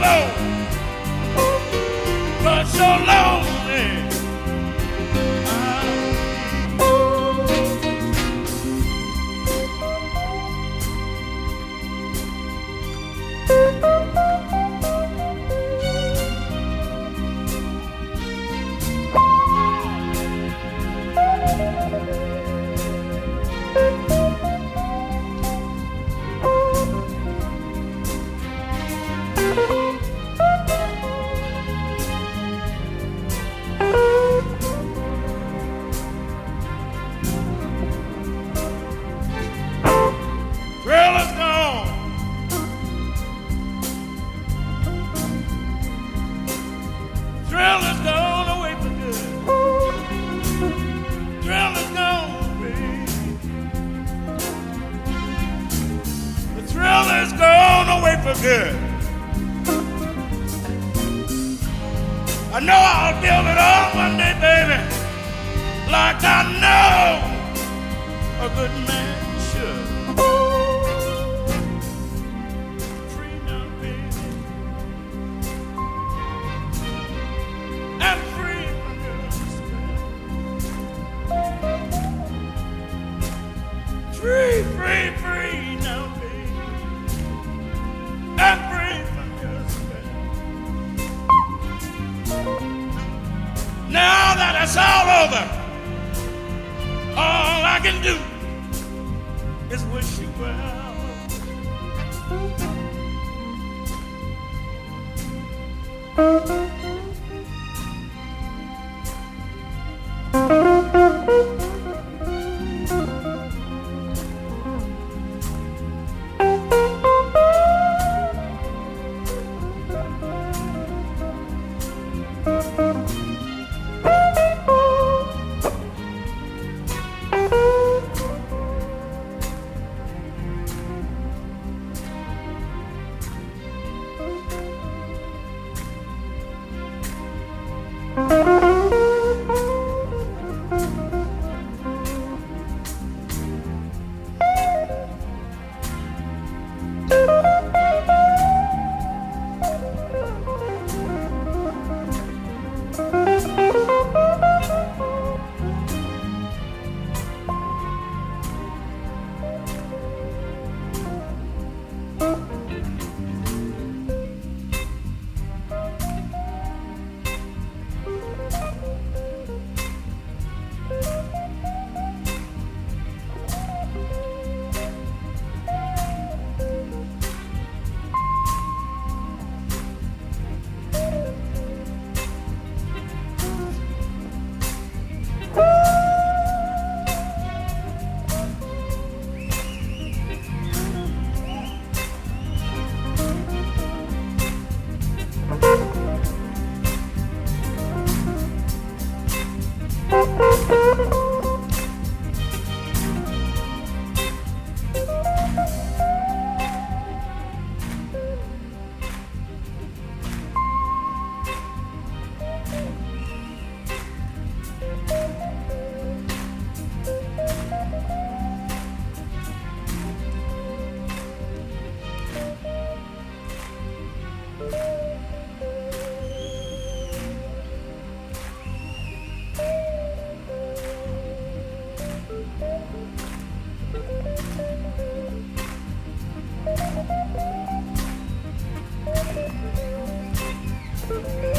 But for so long. good. I know I'll build it all one day, baby, like I know a good man should. Freedom, baby. And free, free, free. That's all over. All I can do is wish you well. Thank you.